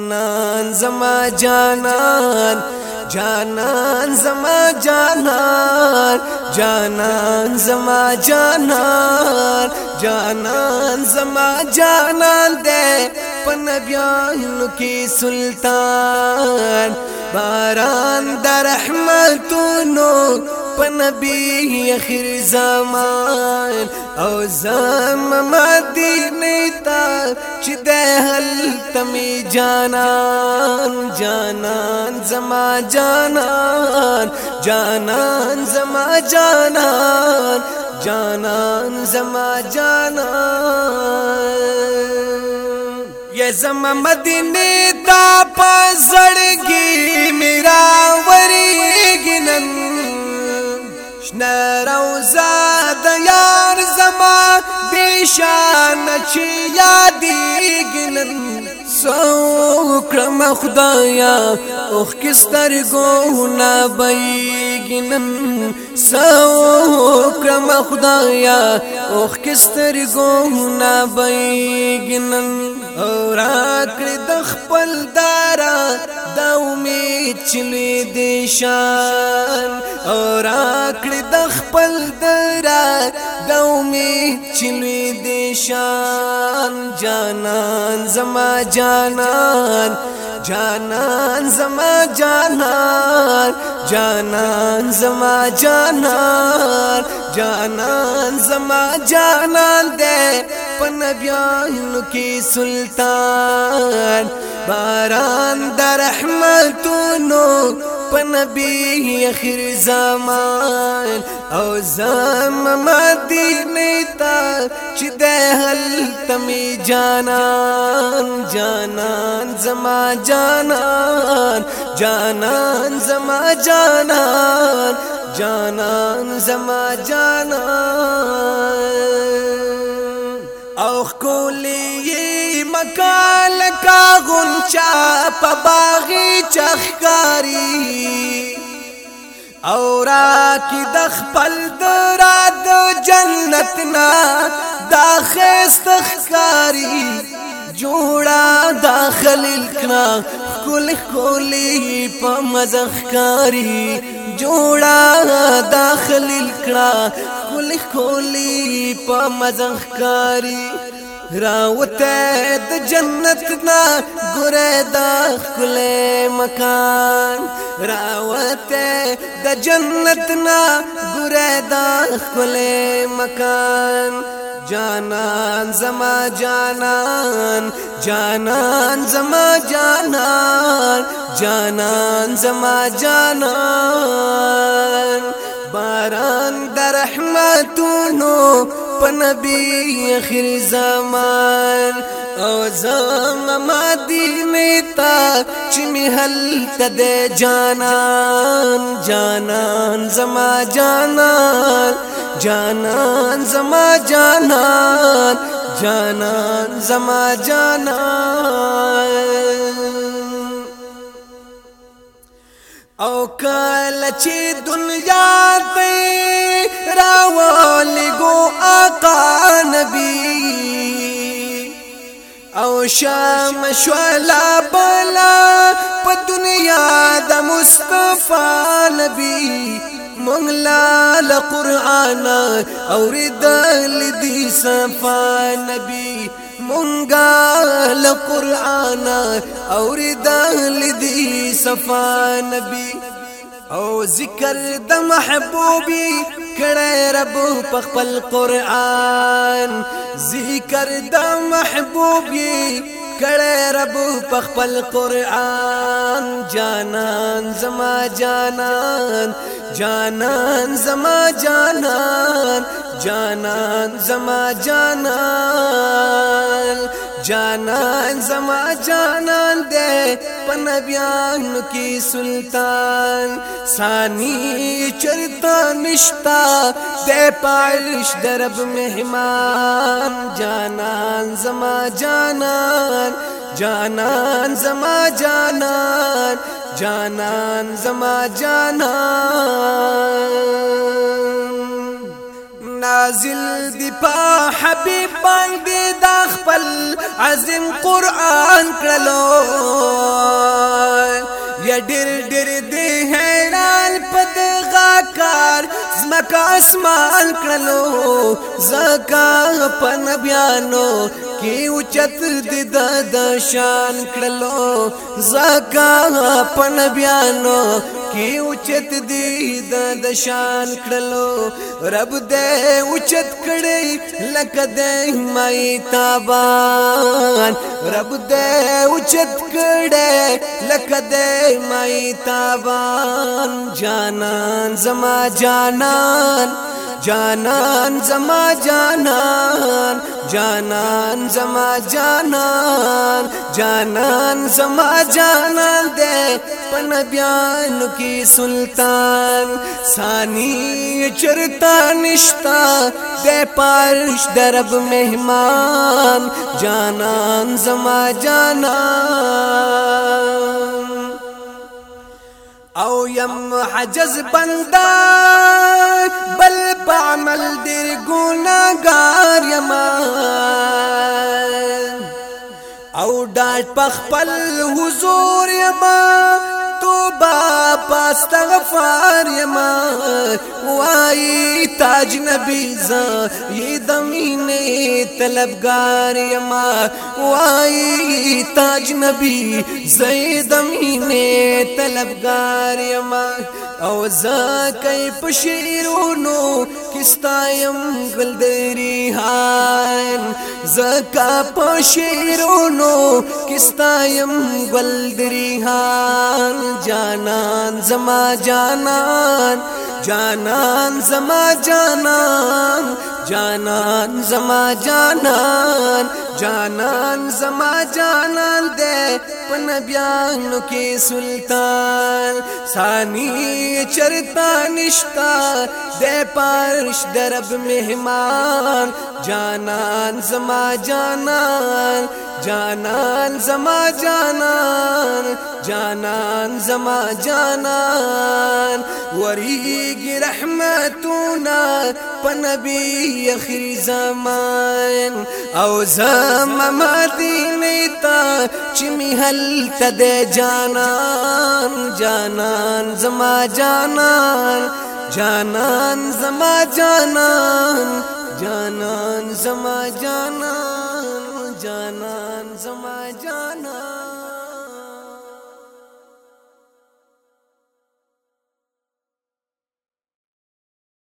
جانان زما جانان جانان زما جانان جانان زما جانان جانان زما جانان دے پنبیانو کی سلطان باران در رحمتونو پنبی اخر زمان او زم مدینه تا چې د هل تمی جانان جانان زما جانان جانان زما جانان جانان زما جانان یا زما مدینه تا پزړګي میرا وریګنن شنه روزه شان چې یادې ګنن سو کرم خدایا اوخ کستر ګونا بیګنن سو کرم خدایا اوخ کستر ګونا بیګنن اورا کړې د خپل دارا د امید چلی دی شان او را کړې د خپل دارا د امید چلی دی شان جانان زما جانان جانان زما جانان جانان زما جانان جانان زما جانان دے پنبیانو کی سلطان باران در رحمتونو پنبی اخر زمان او زم مدینه تا چې دے حل تمی جانان جانان زما جانان جانان زما جانان جانان زما جانان او خکولی مکال کا غنچا پا باغی چخکاری او را کی دخ پل دراد جنتنا دا خیست خکاری جوڑا داخل الکنا کل کولی پا مزخکاری جوڑا داخل الکنا خپل خولي په مزخ کاری راوته د جنت نا ګره د خپل مکان راوته د جنت نا ګره د خپل مکان جانان زما جانان جانان زما جانان جانان زما جانان باران در رحمتونو په نبی اخر زمان او زما مدینه تا چې محل تد جانان جانان زما جانان جانان زما جانان جانان زما جانان او اوکال چتن دنیا رول گو آقا نبی او شام شوالا بلا دنیا دا مصطفیٰ نبی منگلا لقرآن اوردل دی صفا نبی منگا لقرآن اوردل دی صفا نبی او ذکر د محبوبي کړه رب په خپل قران ذکر د محبوبي کړه رب په خپل قران جانان زما جانان جانان زما جانان دے پنبیان کی سلطان سانی چرتا نشتا دے सनि درب مہمان दे زما جانان جانان زما جانان, جانان, زما جانان جانان زما جانا نازل دیپا ہبی دی داخ پل عظیم قرآن یڈ زمکا اسمان کړلو زکا پن بیانو کی اوچت د د شان کړلو زکا پن بیانو کې اوچت دی د شان کړلو رب دې اوچت کړي لکه دې مای تابان رب دې اوچت کړي لکه دې مای تابان جانان زما جانان جانان زما جانان جانان زما جانان جانان زما جانان دے پن بیان کی سلطان سانی چرتا نشتا دے پارش درب مہمان جانان زما جانان او یم حجز بندہ بل پا در گنگ محتاج پخپل حضور یما توبه پاستغفار یما وای تاج نبی ز یدمینه طلبگار یما وای تاج نبی زیدمینه طلبگار یما او ز کای پشیرونو کستایم گلدری ها زکا په شیرونو کستایم گل دریحان جانان زما جانان جانان زما جانان جانان زما جانان جانان زما جانان دے پنبیانو کی سلطان ثانی چرتا نشتا دے پارش درب مہمان جانان زما جانان جانان زما جانان جانان زما جانان وریږي رحمتونه په نبی اخر زمان او زما مدینه ته چې می هل تد جانان جانان زما جانان جانان زما جانان جانان زما جانان